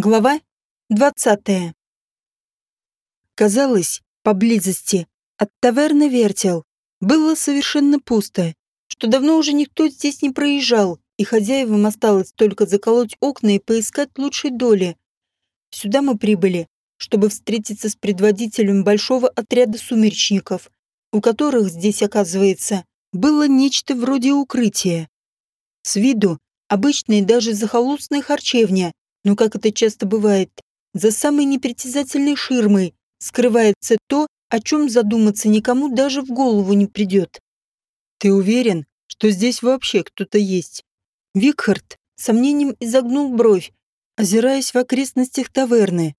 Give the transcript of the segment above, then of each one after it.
Глава 20. Казалось, поблизости от таверны Вертел было совершенно пусто, что давно уже никто здесь не проезжал, и хозяевам осталось только заколоть окна и поискать лучшей доли. Сюда мы прибыли, чтобы встретиться с предводителем большого отряда сумеречников, у которых здесь, оказывается, было нечто вроде укрытия. С виду обычная даже захолустная харчевня, но, как это часто бывает, за самой непритязательной ширмой скрывается то, о чем задуматься никому даже в голову не придет. «Ты уверен, что здесь вообще кто-то есть?» Викхард сомнением изогнул бровь, озираясь в окрестностях таверны.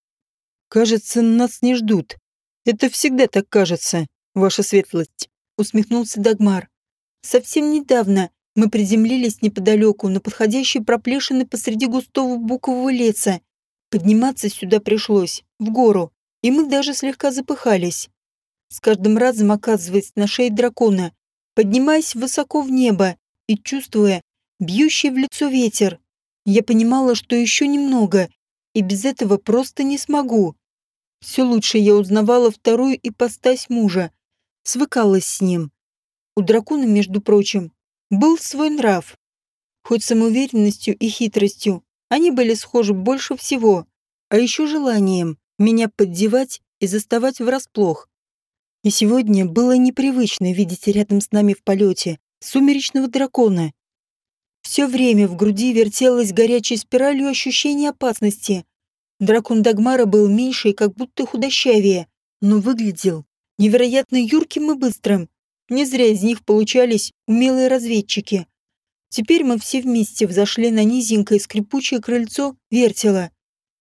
«Кажется, нас не ждут. Это всегда так кажется, ваша светлость», — усмехнулся Дагмар. «Совсем недавно мы приземлились неподалеку на подходящей проплешины посреди густого букового леса. Подниматься сюда пришлось, в гору, и мы даже слегка запыхались. С каждым разом оказываясь на шее дракона, поднимаясь высоко в небо и чувствуя бьющий в лицо ветер, я понимала, что еще немного, и без этого просто не смогу. Все лучше я узнавала вторую ипостась мужа, свыкалась с ним. У дракона, между прочим, был свой нрав. Хоть самоуверенностью и хитростью они были схожи больше всего, а еще желанием меня поддевать и заставать врасплох. И сегодня было непривычно видеть рядом с нами в полете сумеречного дракона. Все время в груди вертелось горячей спиралью ощущение опасности. Дракон Дагмара был меньше и как будто худощавее, но выглядел невероятно юрким и быстрым. Не зря из них получались умелые разведчики. Теперь мы все вместе взошли на низенькое скрипучее крыльцо вертела.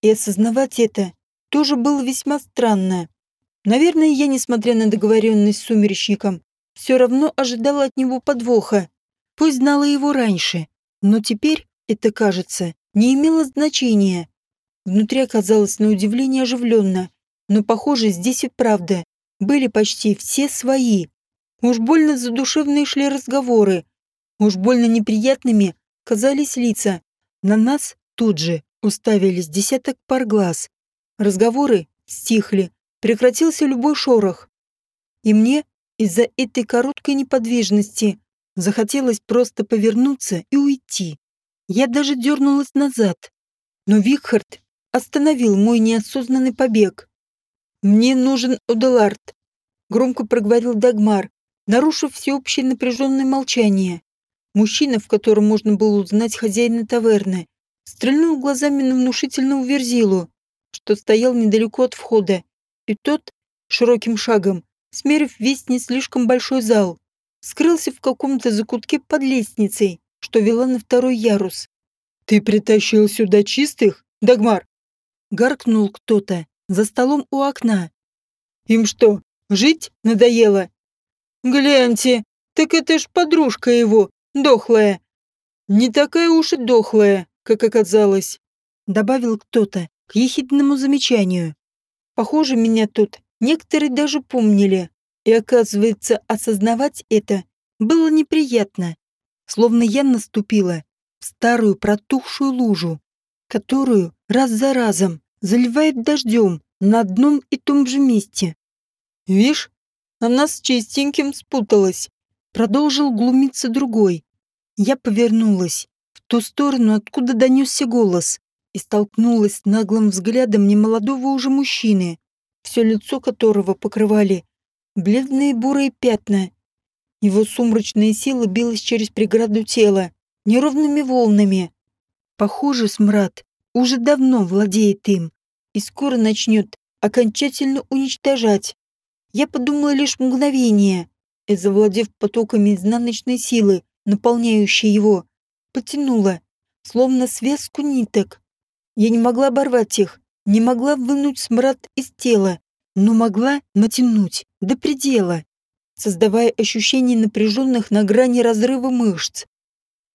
И осознавать это тоже было весьма странно. Наверное, я, несмотря на договоренность с сумеречником, все равно ожидала от него подвоха. Пусть знала его раньше, но теперь это, кажется, не имело значения. Внутри оказалось на удивление оживленно, но, похоже, здесь и правда были почти все свои. Уж больно задушевные шли разговоры. Уж больно неприятными казались лица. На нас тут же уставились десяток пар глаз. Разговоры стихли, прекратился любой шорох. И мне из-за этой короткой неподвижности захотелось просто повернуться и уйти. Я даже дернулась назад. Но Викхард остановил мой неосознанный побег. «Мне нужен Оделард», — громко проговорил Дагмар, нарушив всеобщее напряженное молчание. Мужчина, в котором можно было узнать хозяина таверны, стрельнул глазами на внушительного верзилу, что стоял недалеко от входа, и тот, широким шагом, смерив весь не слишком большой зал, скрылся в каком-то закутке под лестницей, что вела на второй ярус. «Ты притащил сюда чистых, Дагмар?» Гаркнул кто-то за столом у окна. «Им что, жить надоело?» «Гляньте, так это ж подружка его, дохлая». «Не такая уж и дохлая, как оказалось», — добавил кто-то к ехидному замечанию. «Похоже, меня тут некоторые даже помнили, и, оказывается, осознавать это было неприятно, словно я наступила в старую протухшую лужу, которую раз за разом заливает дождем на одном и том же месте. «Вишь, она с чистеньким спуталась. Продолжил глумиться другой. Я повернулась в ту сторону, откуда донесся голос, и столкнулась с наглым взглядом немолодого уже мужчины, все лицо которого покрывали бледные бурые пятна. Его сумрачная сила билась через преграду тела, неровными волнами. Похоже, смрад уже давно владеет им и скоро начнет окончательно уничтожать. Я подумала лишь мгновение, и, завладев потоками изнаночной силы, наполняющей его, потянула, словно связку ниток. Я не могла оборвать их, не могла вынуть смрад из тела, но могла натянуть до предела, создавая ощущение напряженных на грани разрыва мышц.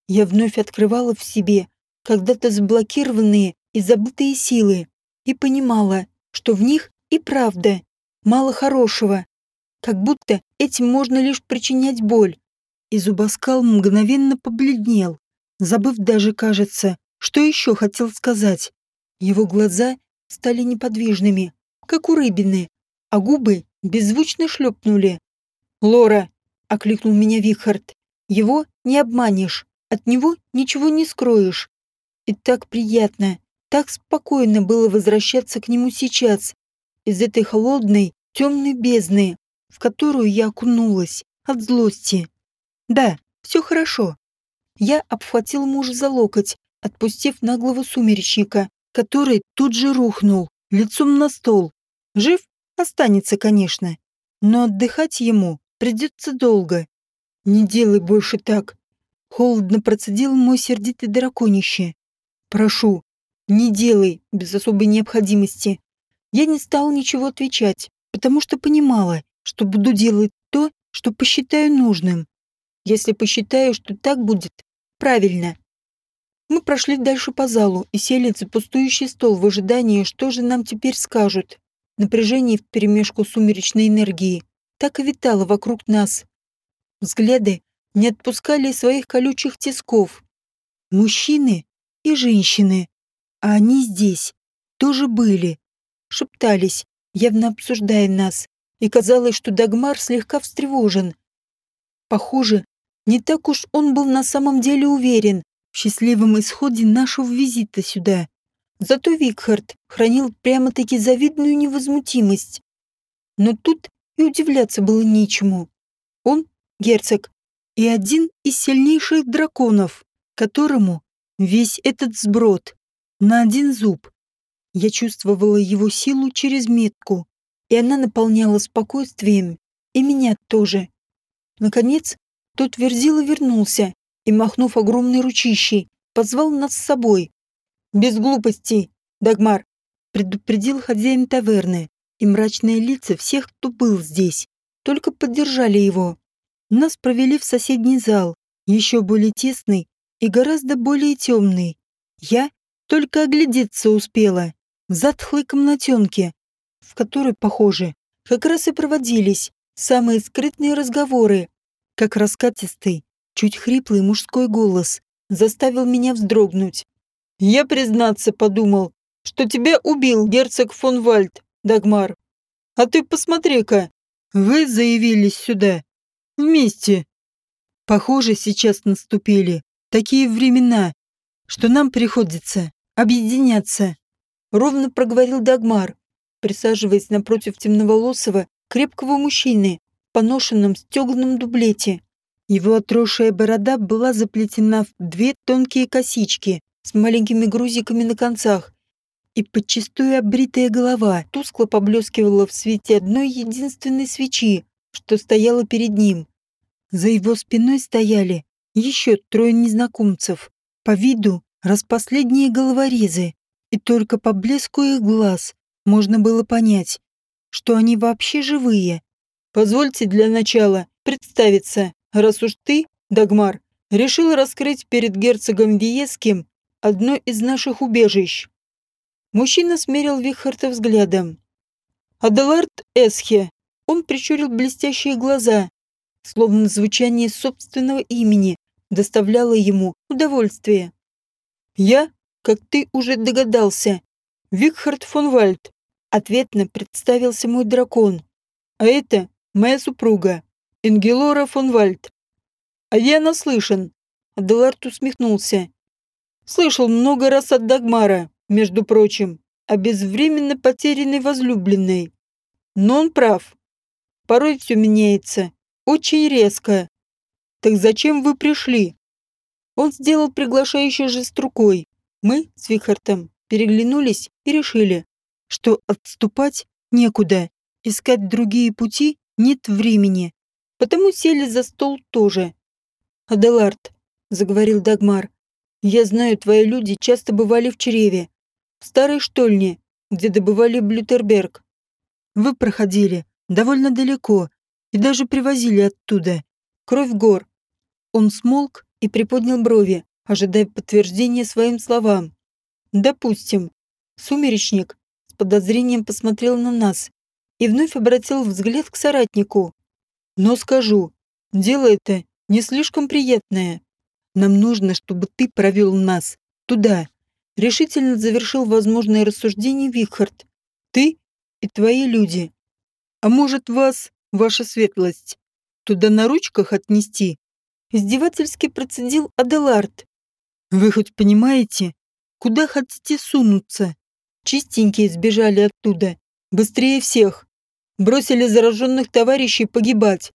Я вновь открывала в себе когда-то заблокированные и забытые силы и понимала, что в них и правда мало хорошего. Как будто этим можно лишь причинять боль. И зубоскал мгновенно побледнел, забыв даже, кажется, что еще хотел сказать. Его глаза стали неподвижными, как у рыбины, а губы беззвучно шлепнули. «Лора!» — окликнул меня Вихард. «Его не обманешь, от него ничего не скроешь. И так приятно, так спокойно было возвращаться к нему сейчас, из этой холодной, темной бездны, в которую я окунулась от злости. Да, все хорошо. Я обхватил мужа за локоть, отпустив наглого сумеречника, который тут же рухнул, лицом на стол. Жив? Останется, конечно. Но отдыхать ему придется долго. Не делай больше так. Холодно процедил мой сердитый драконище. Прошу, не делай без особой необходимости. Я не стал ничего отвечать, потому что понимала, что буду делать то, что посчитаю нужным. Если посчитаю, что так будет, правильно. Мы прошли дальше по залу и сели за пустующий стол в ожидании, что же нам теперь скажут. Напряжение вперемешку сумеречной энергии так и витало вокруг нас. Взгляды не отпускали своих колючих тисков. Мужчины и женщины, а они здесь тоже были, шептались, явно обсуждая нас, и казалось, что Дагмар слегка встревожен. Похоже, не так уж он был на самом деле уверен в счастливом исходе нашего визита сюда. Зато Викхард хранил прямо-таки завидную невозмутимость. Но тут и удивляться было нечему. Он, герцог, и один из сильнейших драконов, которому весь этот сброд на один зуб. Я чувствовала его силу через метку, и она наполняла спокойствием и меня тоже. Наконец, тот верзила вернулся и, махнув огромной ручищей, позвал нас с собой. «Без глупостей, Дагмар!» предупредил хозяин таверны, и мрачные лица всех, кто был здесь, только поддержали его. Нас провели в соседний зал, еще более тесный и гораздо более темный. Я только оглядеться успела в затхлой комнатенке, в которой, похоже, как раз и проводились самые скрытные разговоры, как раскатистый, чуть хриплый мужской голос заставил меня вздрогнуть. «Я, признаться, подумал, что тебя убил герцог фон Вальд, Дагмар. А ты посмотри-ка, вы заявились сюда. Вместе. Похоже, сейчас наступили такие времена, что нам приходится объединяться», — ровно проговорил Дагмар, присаживаясь напротив темноволосого, крепкого мужчины поношенном стеганом дублете. Его отросшая борода была заплетена в две тонкие косички с маленькими грузиками на концах, и подчистую обритая голова тускло поблескивала в свете одной единственной свечи, что стояла перед ним. За его спиной стояли еще трое незнакомцев, по виду распоследние головорезы, и только по блеску их глаз можно было понять, что они вообще живые. Позвольте для начала представиться, раз уж ты, Дагмар, решил раскрыть перед герцогом Виеским одно из наших убежищ. Мужчина смерил Вихарта взглядом. Аделард Эсхе. Он прищурил блестящие глаза, словно звучание собственного имени доставляло ему удовольствие. «Я, как ты уже догадался, Викхард фон Вальд», ответно представился мой дракон. «А это моя супруга, Энгелора фон Вальд». «А я наслышан», Аделард усмехнулся. «Слышал много раз от Дагмара, между прочим, о безвременно потерянной возлюбленной. Но он прав. Порой все меняется. Очень резко. Так зачем вы пришли? Он сделал приглашающий жест рукой. Мы с Вихартом переглянулись и решили, что отступать некуда, искать другие пути нет времени. Потому сели за стол тоже. «Аделард», — заговорил Дагмар, — «я знаю, твои люди часто бывали в чреве, в старой штольне, где добывали Блютерберг. Вы проходили довольно далеко и даже привозили оттуда. Кровь гор». Он смолк и приподнял брови, ожидая подтверждения своим словам. «Допустим». Сумеречник с подозрением посмотрел на нас и вновь обратил взгляд к соратнику. «Но скажу, дело это не слишком приятное. Нам нужно, чтобы ты провел нас туда, решительно завершил возможное рассуждение Вихард. Ты и твои люди. А может вас, ваша светлость, туда на ручках отнести? Издевательски процедил Аделард. Вы хоть понимаете, куда хотите сунуться? Чистенькие сбежали оттуда. Быстрее всех. Бросили зараженных товарищей погибать.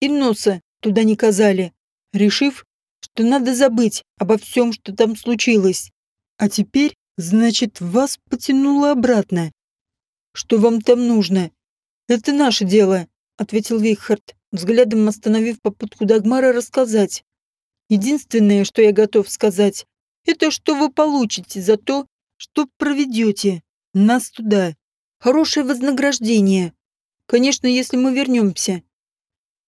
И носа туда не казали, решив, что надо забыть обо всем, что там случилось. А теперь, значит, вас потянуло обратно. Что вам там нужно? Это наше дело, ответил Вейхард, взглядом остановив попытку Дагмара рассказать. Единственное, что я готов сказать, это что вы получите за то, что проведете нас туда. Хорошее вознаграждение. Конечно, если мы вернемся.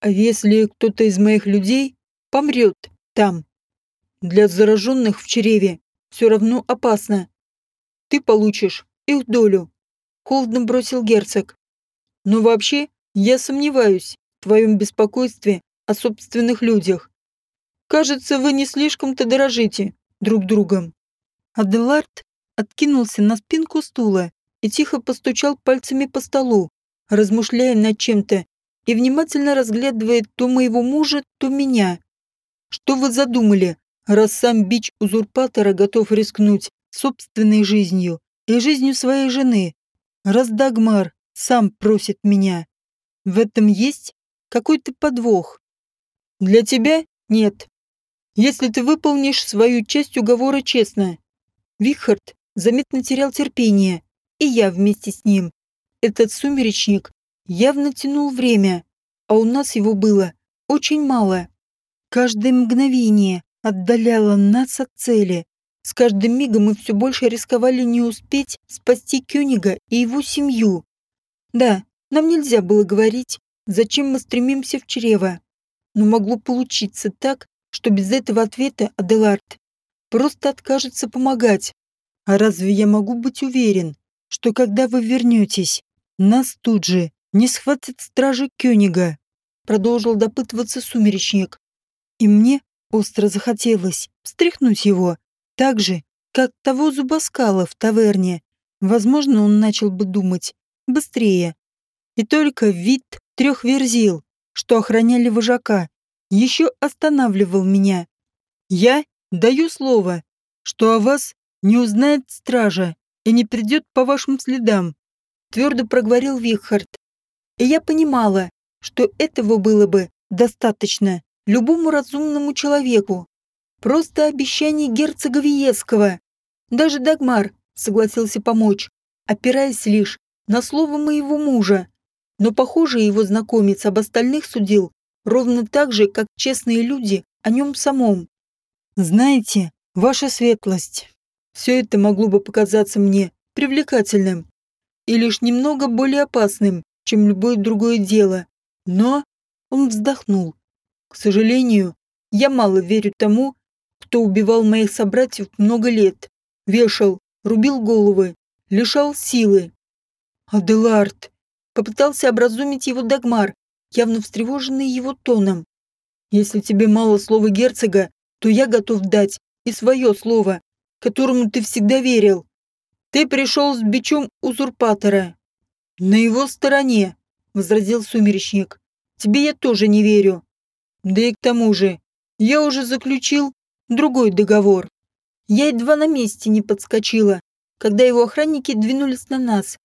А если кто-то из моих людей помрет там? Для зараженных в чреве все равно опасно. Ты получишь их долю. Холодно бросил герцог. Но вообще, я сомневаюсь в твоем беспокойстве о собственных людях. Кажется, вы не слишком-то дорожите друг другом. Аделард откинулся на спинку стула и тихо постучал пальцами по столу, размышляя над чем-то и внимательно разглядывая то моего мужа, то меня. Что вы задумали, раз сам бич узурпатора готов рискнуть собственной жизнью и жизнью своей жены? Раз Дагмар сам просит меня. В этом есть какой-то подвох. Для тебя нет. Если ты выполнишь свою часть уговора честно. Вихард заметно терял терпение, и я вместе с ним. Этот сумеречник явно тянул время, а у нас его было очень мало. Каждое мгновение отдаляло нас от цели. С каждым мигом мы все больше рисковали не успеть спасти Кёнига и его семью. Да, нам нельзя было говорить, зачем мы стремимся в чрево. Но могло получиться так, что без этого ответа Аделард просто откажется помогать. А разве я могу быть уверен, что когда вы вернетесь, нас тут же не схватят стражи Кёнига?» Продолжил допытываться сумеречник. И мне остро захотелось встряхнуть его, так же, как того зубоскала в таверне. Возможно, он начал бы думать быстрее. И только вид трех верзил, что охраняли вожака, еще останавливал меня. Я даю слово, что о вас не узнает стража и не придет по вашим следам, твердо проговорил Вихард. И я понимала, что этого было бы достаточно любому разумному человеку. Просто обещание герцога Виеского. Даже Дагмар согласился помочь, опираясь лишь на слово моего мужа. Но, похоже, его знакомец об остальных судил ровно так же, как честные люди о нем самом. Знаете, ваша светлость, все это могло бы показаться мне привлекательным и лишь немного более опасным, чем любое другое дело. Но он вздохнул. К сожалению, я мало верю тому, кто убивал моих собратьев много лет, вешал, рубил головы, лишал силы. Аделард попытался образумить его Дагмар, явно встревоженный его тоном. Если тебе мало слова герцога, то я готов дать и свое слово которому ты всегда верил. Ты пришел с бичом узурпатора. На его стороне, возразил сумеречник. Тебе я тоже не верю. Да и к тому же, я уже заключил другой договор. Я едва на месте не подскочила, когда его охранники двинулись на нас.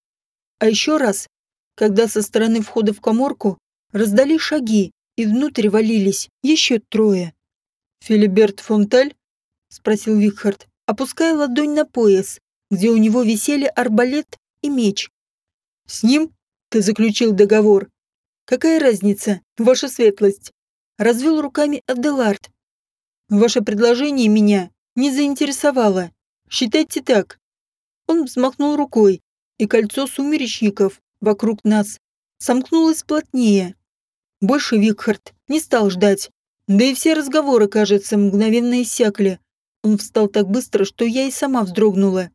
А еще раз, когда со стороны входа в коморку раздали шаги, и внутрь валились еще трое. «Филиберт Фонталь?» — спросил Викхард опуская ладонь на пояс, где у него висели арбалет и меч. «С ним ты заключил договор. Какая разница, ваша светлость?» Развел руками Аделард. «Ваше предложение меня не заинтересовало. Считайте так». Он взмахнул рукой, и кольцо сумеречников вокруг нас сомкнулось плотнее. Больше Викхард не стал ждать, да и все разговоры, кажется, мгновенно иссякли. Он встал так быстро, что я и сама вздрогнула.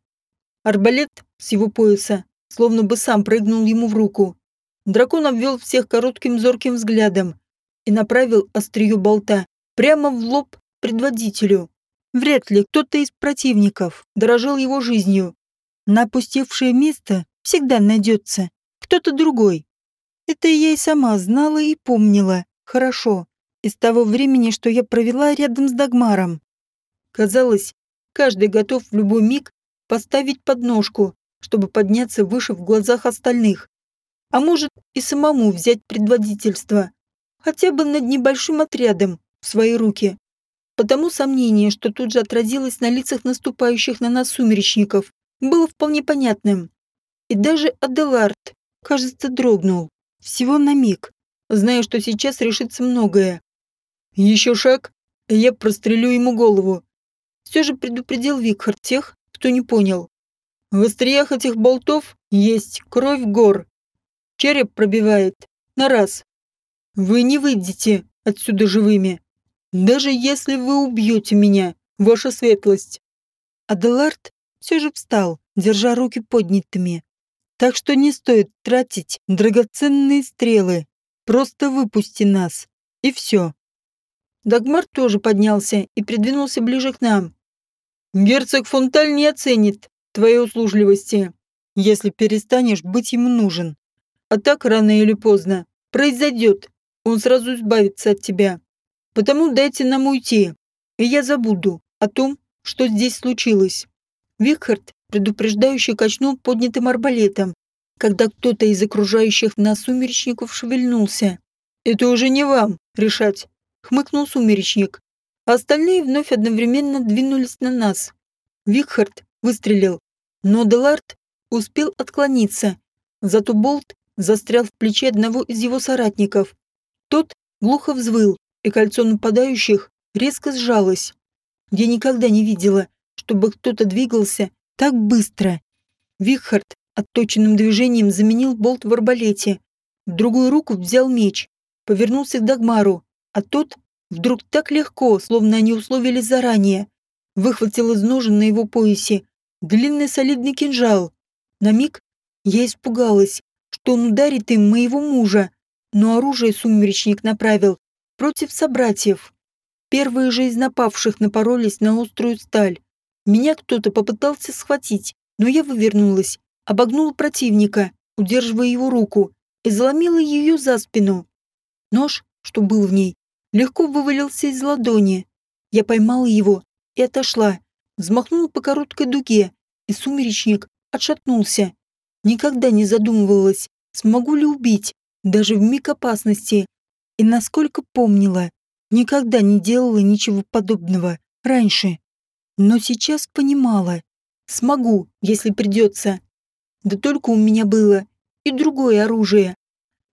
Арбалет с его пояса словно бы сам прыгнул ему в руку. Дракон обвел всех коротким зорким взглядом и направил острие болта прямо в лоб предводителю. Вряд ли кто-то из противников дорожил его жизнью. На опустевшее место всегда найдется кто-то другой. Это я и сама знала и помнила хорошо из того времени, что я провела рядом с Дагмаром. Казалось, каждый готов в любой миг поставить подножку, чтобы подняться выше в глазах остальных. А может и самому взять предводительство, хотя бы над небольшим отрядом, в свои руки. Потому сомнение, что тут же отразилось на лицах наступающих на нас сумеречников, было вполне понятным. И даже Аделард, кажется, дрогнул. Всего на миг, зная, что сейчас решится многое. Еще шаг, и я прострелю ему голову. Все же предупредил Викхард тех, кто не понял. В остриях этих болтов есть кровь гор. Череп пробивает на раз. Вы не выйдете отсюда живыми, даже если вы убьете меня, ваша светлость. Аделард все же встал, держа руки поднятыми. Так что не стоит тратить драгоценные стрелы. Просто выпусти нас. И все. Дагмар тоже поднялся и придвинулся ближе к нам. Герцог Фонталь не оценит твоей услужливости, если перестанешь быть ему нужен. А так рано или поздно произойдет. Он сразу избавится от тебя. Потому дайте нам уйти, и я забуду о том, что здесь случилось. Викхард предупреждающе качнул поднятым арбалетом, когда кто-то из окружающих нас сумеречников шевельнулся. «Это уже не вам решать», — хмыкнул сумеречник. А остальные вновь одновременно двинулись на нас. Викхард выстрелил, но Делард успел отклониться, зато болт застрял в плече одного из его соратников. Тот глухо взвыл, и кольцо нападающих резко сжалось. Я никогда не видела, чтобы кто-то двигался так быстро. Вихард отточенным движением заменил болт в арбалете. В другую руку взял меч, повернулся к Дагмару, а тот вдруг так легко, словно они условились заранее, выхватил из ножен на его поясе длинный солидный кинжал. На миг я испугалась, что он ударит им моего мужа, но оружие сумеречник направил против собратьев. Первые же из напавших напоролись на острую сталь. Меня кто-то попытался схватить, но я вывернулась, обогнула противника, удерживая его руку, и заломила ее за спину. Нож, что был в ней, легко вывалился из ладони. Я поймала его и отошла, взмахнула по короткой дуге, и сумеречник отшатнулся. Никогда не задумывалась, смогу ли убить, даже в миг опасности. И насколько помнила, никогда не делала ничего подобного раньше. Но сейчас понимала. Смогу, если придется. Да только у меня было и другое оружие.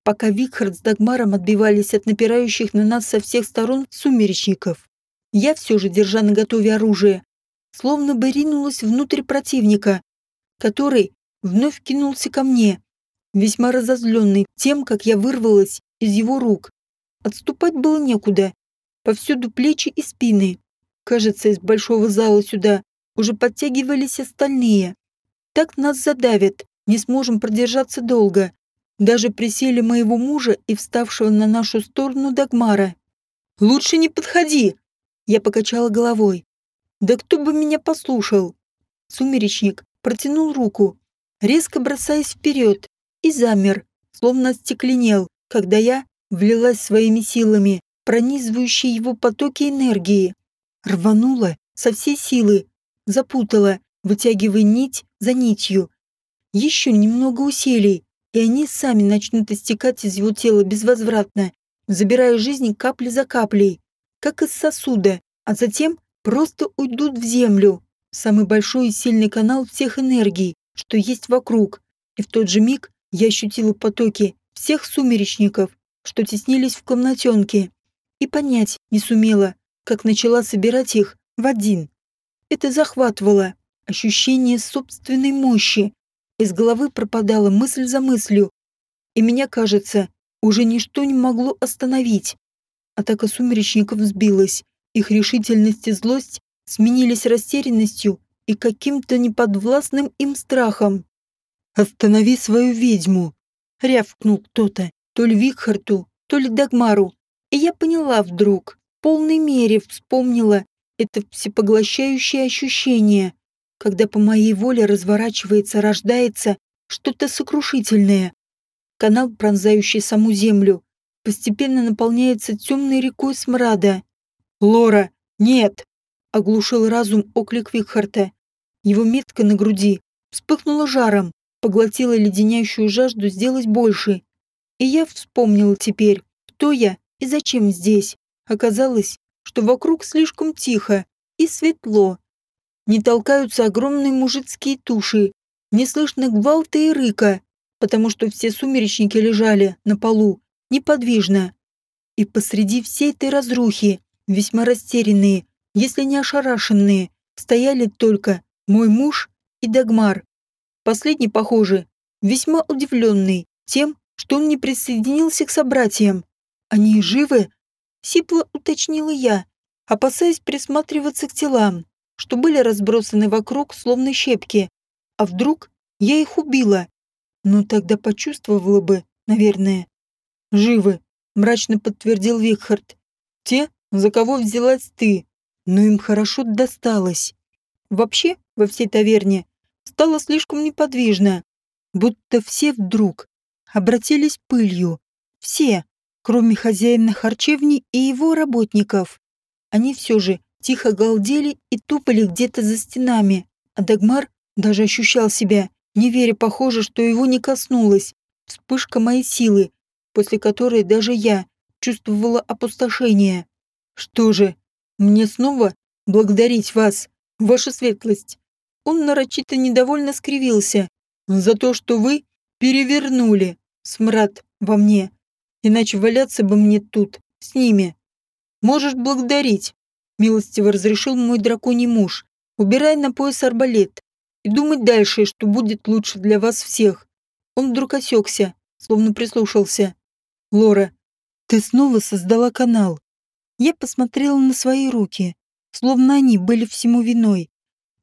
Пока Викхард с Дагмаром отбивались от напирающих на нас со всех сторон сумеречников, я все же, держа на готове оружие, словно бы ринулась внутрь противника, который вновь кинулся ко мне, весьма разозленный тем, как я вырвалась из его рук. Отступать было некуда. Повсюду плечи и спины. Кажется, из большого зала сюда уже подтягивались остальные. Так нас задавят, не сможем продержаться долго. Даже присели моего мужа и вставшего на нашу сторону Дагмара. «Лучше не подходи!» Я покачала головой. «Да кто бы меня послушал?» Сумеречник протянул руку, резко бросаясь вперед, и замер, словно остекленел, когда я влилась своими силами, пронизывающие его потоки энергии. Рванула со всей силы, запутала, вытягивая нить за нитью. Еще немного усилий, и они сами начнут истекать из его тела безвозвратно, забирая жизнь капли за каплей, как из сосуда, а затем просто уйдут в землю, самый большой и сильный канал всех энергий, что есть вокруг. И в тот же миг я ощутила потоки всех сумеречников, что теснились в комнатенке, и понять не сумела, как начала собирать их в один. Это захватывало ощущение собственной мощи. Из головы пропадала мысль за мыслью, и меня, кажется, уже ничто не могло остановить. Атака сумеречников сбилась, их решительность и злость сменились растерянностью и каким-то неподвластным им страхом. «Останови свою ведьму!» — рявкнул кто-то, то ли Викхарту, то ли Дагмару, и я поняла вдруг, полной мере вспомнила это всепоглощающее ощущение, когда по моей воле разворачивается, рождается что-то сокрушительное. Канал, пронзающий саму землю, постепенно наполняется темной рекой смрада. «Лора, нет!» — оглушил разум оклик Викхарта. Его метка на груди вспыхнула жаром, поглотила леденящую жажду сделать больше. И я вспомнила теперь, кто я и зачем здесь. Оказалось, что вокруг слишком тихо и светло. Не толкаются огромные мужицкие туши, не слышно гвалта и рыка, потому что все сумеречники лежали на полу, неподвижно. И посреди всей этой разрухи, весьма растерянные, если не ошарашенные, стояли только мой муж и Дагмар. Последний, похоже, весьма удивленный тем, что он не присоединился к собратьям. Они живы? Сипло уточнила я, опасаясь присматриваться к телам, что были разбросаны вокруг, словно щепки. А вдруг я их убила? Ну, тогда почувствовала бы, наверное. «Живы», — мрачно подтвердил Викхард. «Те, за кого взялась ты, но им хорошо досталось. Вообще, во всей таверне стало слишком неподвижно, будто все вдруг обратились пылью. Все, кроме хозяина харчевни и его работников. Они все же тихо галдели и тупали где-то за стенами, а Дагмар даже ощущал себя, не веря, похоже, что его не коснулась. Вспышка моей силы, после которой даже я чувствовала опустошение. Что же, мне снова благодарить вас, ваша светлость? Он нарочито недовольно скривился за то, что вы перевернули смрад во мне иначе валяться бы мне тут, с ними. Можешь благодарить, милостиво разрешил мой драконий муж, убирая на пояс арбалет и думать дальше, что будет лучше для вас всех. Он вдруг осекся, словно прислушался. Лора, ты снова создала канал. Я посмотрела на свои руки, словно они были всему виной.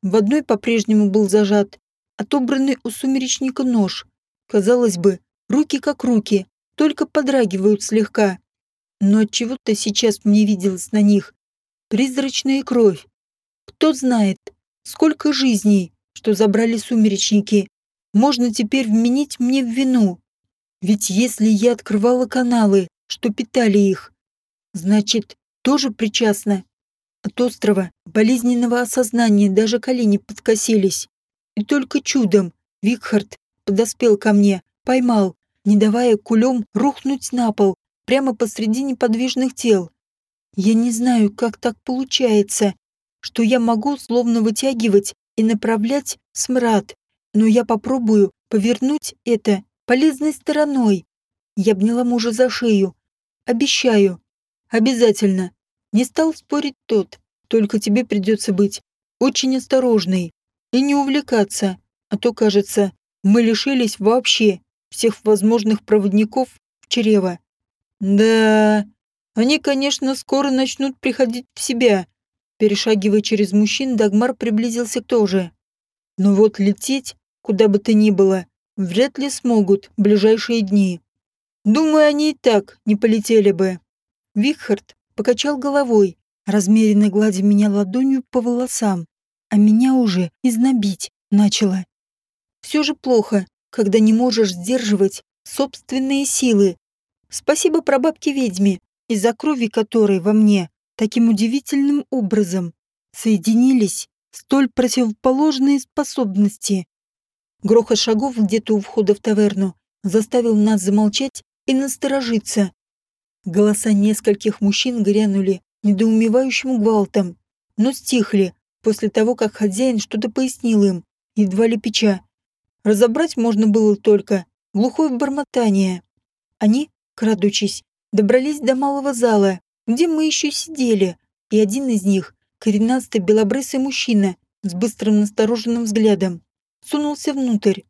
В одной по-прежнему был зажат отобранный у сумеречника нож. Казалось бы, руки как руки, только подрагивают слегка. Но от чего то сейчас мне виделось на них призрачная кровь. Кто знает, сколько жизней, что забрали сумеречники, можно теперь вменить мне в вину. Ведь если я открывала каналы, что питали их, значит, тоже причастна. От острова болезненного осознания даже колени подкосились. И только чудом Викхард подоспел ко мне, поймал, не давая кулем рухнуть на пол, прямо посреди неподвижных тел. Я не знаю, как так получается, что я могу словно вытягивать и направлять смрад, но я попробую повернуть это полезной стороной. Я обняла мужа за шею. Обещаю. Обязательно. Не стал спорить тот. Только тебе придется быть очень осторожной и не увлекаться, а то, кажется, мы лишились вообще всех возможных проводников в чрево. Да, они, конечно, скоро начнут приходить в себя. Перешагивая через мужчин, Дагмар приблизился тоже. Но вот лететь, куда бы то ни было, вряд ли смогут в ближайшие дни. Думаю, они и так не полетели бы. Вихард покачал головой, размеренно гладя меня ладонью по волосам, а меня уже изнобить начало. Все же плохо, когда не можешь сдерживать собственные силы. Спасибо прабабке-ведьме, из-за крови которой во мне таким удивительным образом соединились столь противоположные способности. Грохот шагов где-то у входа в таверну заставил нас замолчать и насторожиться. Голоса нескольких мужчин грянули недоумевающим гвалтом, но стихли после того, как хозяин что-то пояснил им, едва ли печа. Разобрать можно было только глухое бормотание. Они, крадучись, добрались до малого зала, где мы еще сидели, и один из них, коренастый белобрысый мужчина с быстрым настороженным взглядом, сунулся внутрь.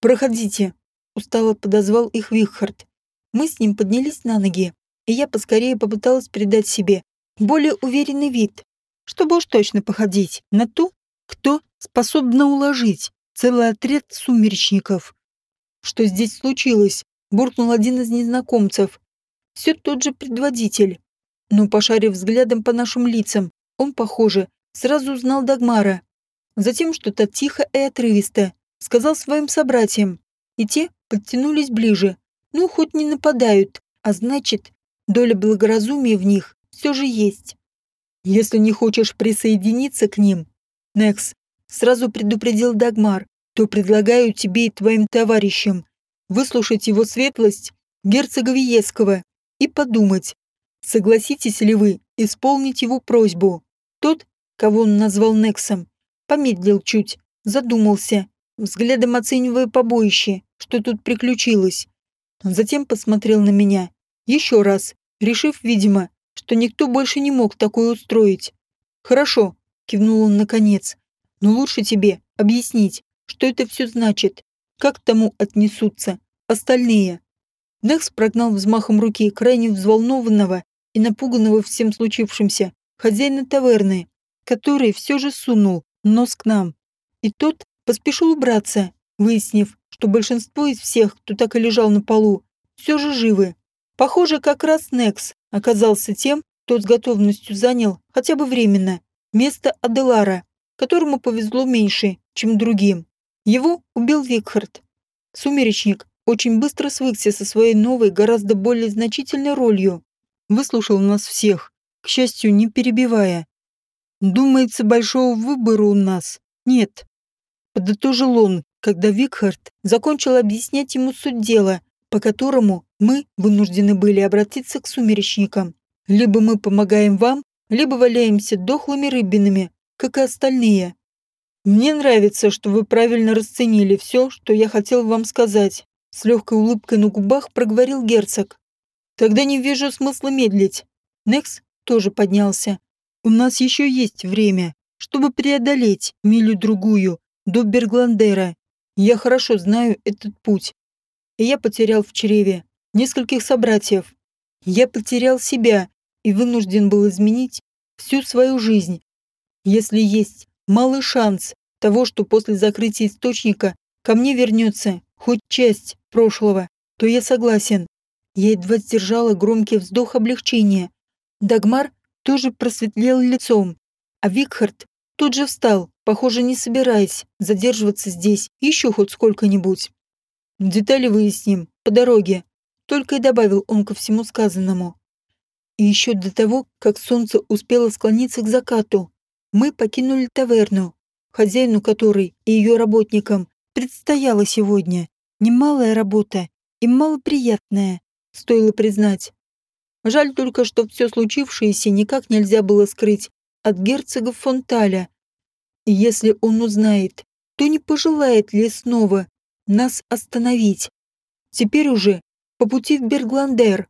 «Проходите», — устало подозвал их Вихард. Мы с ним поднялись на ноги, и я поскорее попыталась придать себе более уверенный вид, чтобы уж точно походить на ту, кто способна уложить целый отряд сумеречников. Что здесь случилось? Буркнул один из незнакомцев. Все тот же предводитель. Но, пошарив взглядом по нашим лицам, Он, похоже, сразу узнал Дагмара. Затем что-то тихо и отрывисто сказал своим собратьям, и те подтянулись ближе. Ну, хоть не нападают, а значит, доля благоразумия в них все же есть. Если не хочешь присоединиться к ним, Некс, сразу предупредил Дагмар, то предлагаю тебе и твоим товарищам выслушать его светлость герцога Виеского и подумать, согласитесь ли вы исполнить его просьбу. Тот, кого он назвал Нексом, помедлил чуть, задумался, взглядом оценивая побоище, что тут приключилось. Затем посмотрел на меня. Еще раз, решив, видимо, что никто больше не мог такое устроить. «Хорошо», — кивнул он наконец, — «но лучше тебе объяснить, что это все значит, как к тому отнесутся остальные». Некс прогнал взмахом руки крайне взволнованного и напуганного всем случившимся хозяина таверны, который все же сунул нос к нам. И тот поспешил убраться, выяснив, что большинство из всех, кто так и лежал на полу, все же живы. Похоже, как раз Некс оказался тем, кто с готовностью занял, хотя бы временно, место Аделара, которому повезло меньше, чем другим. Его убил Викхард. Сумеречник очень быстро свыкся со своей новой, гораздо более значительной ролью. Выслушал нас всех, к счастью, не перебивая. Думается, большого выбора у нас нет. Подытожил он, когда Викхард закончил объяснять ему суть дела, по которому мы вынуждены были обратиться к сумеречникам. Либо мы помогаем вам, либо валяемся дохлыми рыбинами, как и остальные. Мне нравится, что вы правильно расценили все, что я хотел вам сказать. С легкой улыбкой на губах проговорил герцог. Тогда не вижу смысла медлить. Некс тоже поднялся. У нас еще есть время, чтобы преодолеть милю-другую до Бергландера. Я хорошо знаю этот путь. И я потерял в чреве нескольких собратьев. Я потерял себя и вынужден был изменить всю свою жизнь. Если есть малый шанс того, что после закрытия источника ко мне вернется хоть часть прошлого, то я согласен. Я едва сдержала громкий вздох облегчения. Дагмар тоже просветлел лицом, а Викхард тут же встал, похоже, не собираясь задерживаться здесь еще хоть сколько-нибудь. Детали выясним по дороге, только и добавил он ко всему сказанному. И еще до того, как солнце успело склониться к закату, мы покинули таверну, хозяину которой и ее работникам предстояла сегодня немалая работа и малоприятная, стоило признать. Жаль только, что все случившееся никак нельзя было скрыть от герцога Фонталя. И если он узнает, то не пожелает ли снова нас остановить. Теперь уже по пути в Бергландер